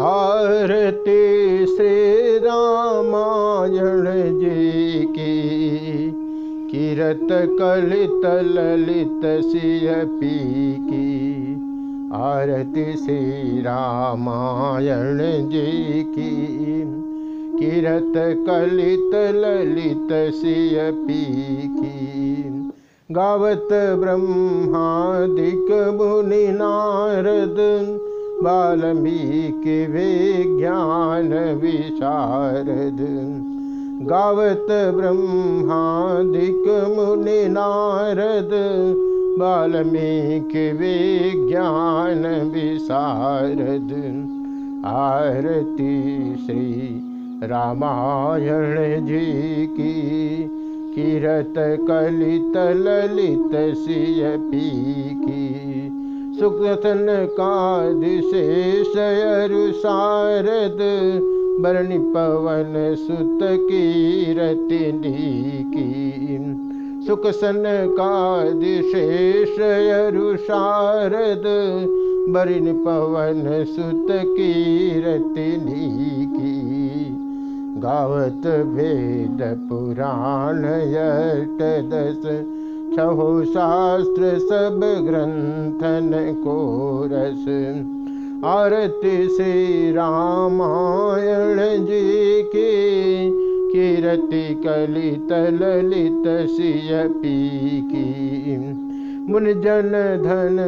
आरती श्री रामायण जी की। किरत कलित ललित सिय पी की। आरती श्री रामायण जी की। किरत कलित ललित सिय पी की। गावत ब्रह्मादिक मुनि नारद वाल्मीकि विज्ञान विशारद। गावत वाल्मीकि विज्ञान विशारद। आरती श्री रामायण जी की। किरत कलित ललित सिय पी की सुकृतन काद शेषयरु शारद बरणी पवन सुत कीरति की सुख सन काद शेषयरु शारद बरणी पवन सुत कीरति की गावत वेद पुराण यट दस छहो शास्त्र सब ग्रंथन को रस आरती श्री रामायण जी की कीरति कलित ललित सिय पी की मुन जन धन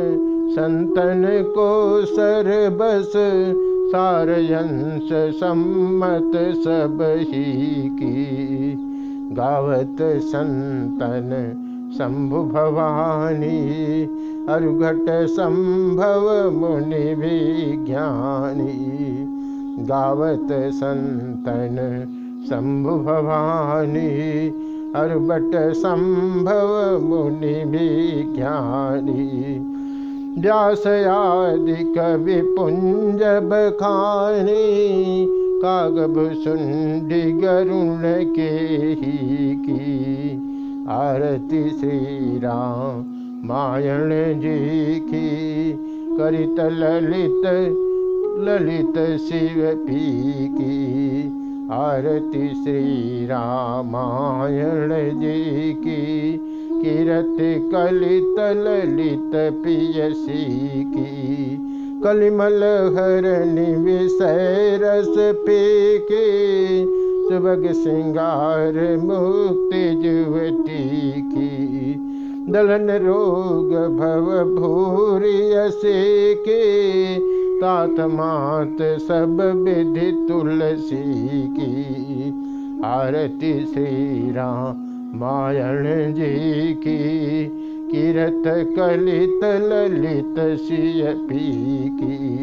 संतन को सर बस सारयंस सम्मत सब ही की गावत संतन शंभु भवानी अरुघट संभव मुनि विज्ञानी। गावत संतन शंभु भवानी अरुबट संभव मुनि विज्ञानी। व्यासयादि कवि पुंज बखानी कागभ सुंडी गरुण के ही की। आरती श्री राम मायण जी की करित ललित ललित शिव पी की। आरती श्री रामायण जी की किरत कलित, ललित पियसी की। कलिमल हरनि विषय रस पे के सुबग श्रृंगार मुक्ति जुवती की। दलन रोग भव भूरिय के। तात मात सब विधि तुलसी की। आरती श्री राम मायण जी की। किरत कलित ललित सिय पी की।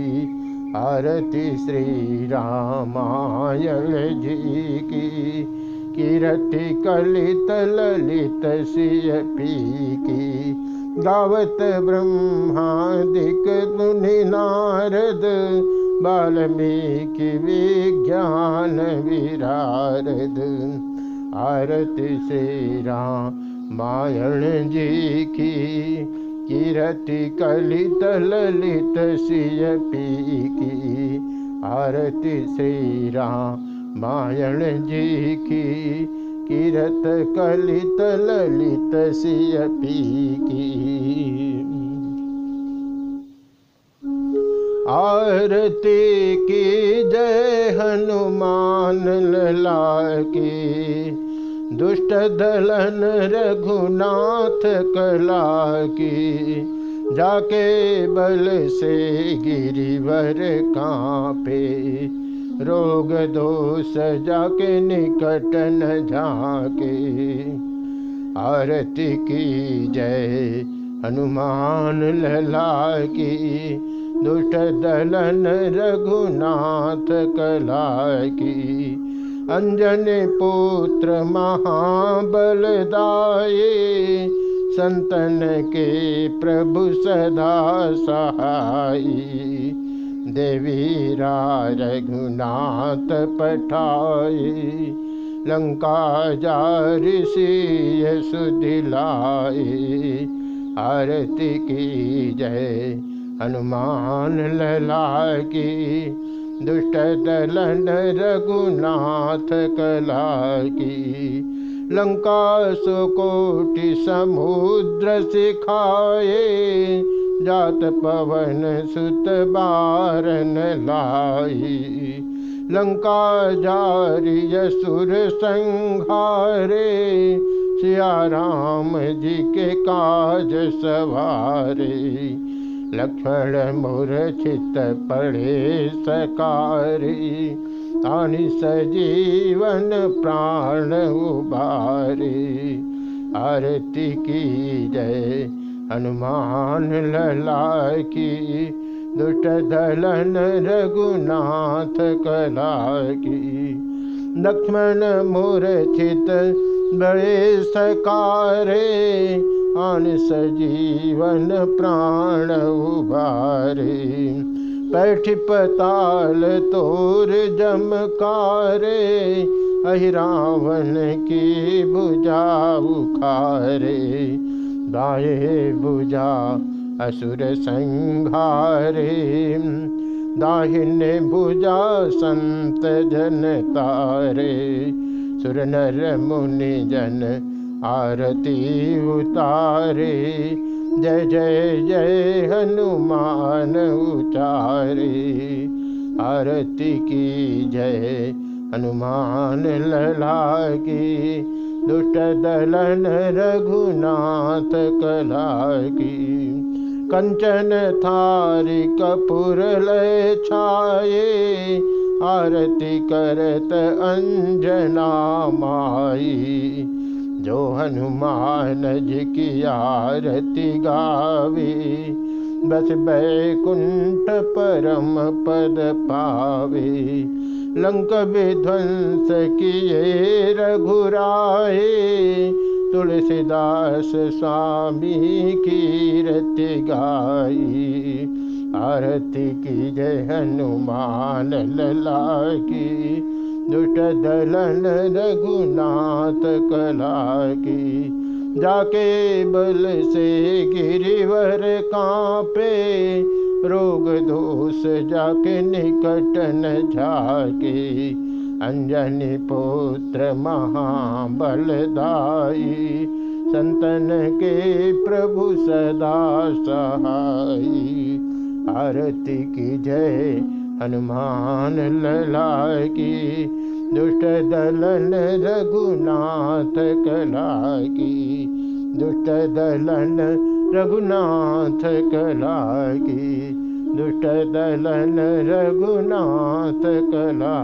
आरती श्री रामायण जी की। किरति कलित ललित सिय पी की गावत ब्रह्मादिक मुनि नारद। वाल्मीकि विज्ञान विरारद। आरती श्री रामायण जी की। किरति कलित ललित सिय पी की आरती श्री रामायण जी की। किरत कलित ललित सिय पी की आरती की जय हनुमान लला की। दुष्ट दलन रघुनाथ कला की जाके बल से गिरिवर कांपे। रोग दोष जाके निकट न झाके आरती की जय, हनुमान लला की दुष्ट दलन रघुनाथ कला की अंजन पुत्र महाबलदाये, संतन के प्रभु सदा सहाई देवी रघुनाथ पठाए लंका जार सी सुदिलाए आरती की जय, हनुमान लला की दुष्ट दलन रघुनाथ कला की। लंका सुकोटि समुद्र सिखाए, जात पवन सुत बारन लाई। लंका जारिय सुर संहारे, सिया राम जी के काज सवारे। लक्ष्मण मूर्छित पड़े सकारी, तानि सजीवन प्राण उबारे। आरती की जय, हनुमान लला की दुष्ट दलन रघुनाथ कला की लक्ष्मण मूर्छित बड़े सकारे आन सजीवन प्राण उबारे पैठ पताल तोर जमकारे अहि रावण की बुझा उखारे। दाए बुझा असुर संघारे। दाहिने भुजा संत जन तारे। सुर नर मुनि जन आरती उतारे, जय जय जय हनुमान उचारे आरती की जय हनुमान लला की दुष्ट दलन रघुनाथ कला की कंचन थारी कपूर लय छाए आरती करत अंजना माई जो हनुमान जी की आरती गावे, बस बैकुंठ परम पद पावे। लंक विध्वंस किए रघुराए, तुलसीदास स्वामी कीरति गाई। आरती की जय हनुमान लला की दुष्ट दलन रघुनाथ कला की जाके बल से गिरिवर कांपे, रोग दोष जाके निकट न झाके। अंजनी पुत्र महाबलदाई, संतन के प्रभु सदा सहाई। आरती की जय हनुमान लला की दुष्ट दलन रघुनाथ कला दुष्ट दलन रघुनाथ कला दुष्ट दलन रघुनाथ कला